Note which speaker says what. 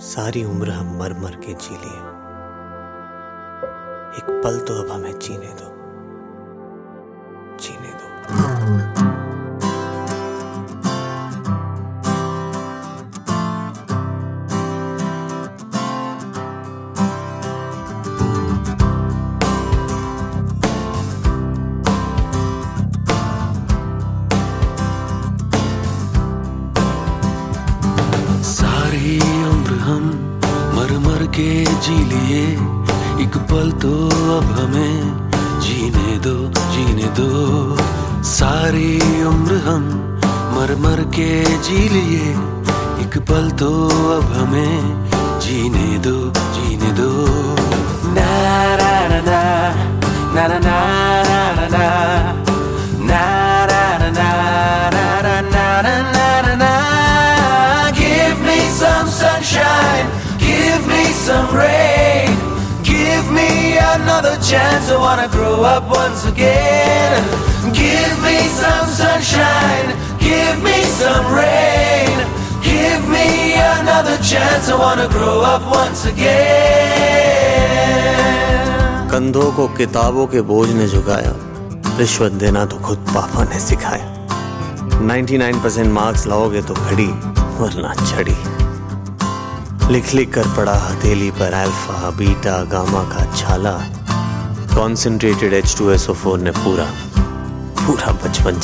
Speaker 1: सारी उम्र हम मर मर के जी लिए। एक पल तो अब हमें जीने दो।
Speaker 2: हम मर मर के जी लिए। एक पल तो अब हमें जीने दो जीने दो। सारी उम्र हम मर मर के जी लिए। एक पल तो अब हमें जीने दो जीने दो। ना ना ना ना ना ना ना ना ना some rain Give me another chance, I wanna grow up once again Give me some sunshine, give me some rain Give me another chance, I wanna grow up once again
Speaker 1: कंधों को किताबों के बोझ ने झुकाया रिश्वत देना तो खुद पापा ने सिखाया 99% मार्क्स लाओगे तो घड़ी वरना छड़ी लिख लिख कर पड़ा हथेली पर अल्फ़ा बीटा गामा का छाला। Concentrated H two S O four ने पूरा पूरा बचपन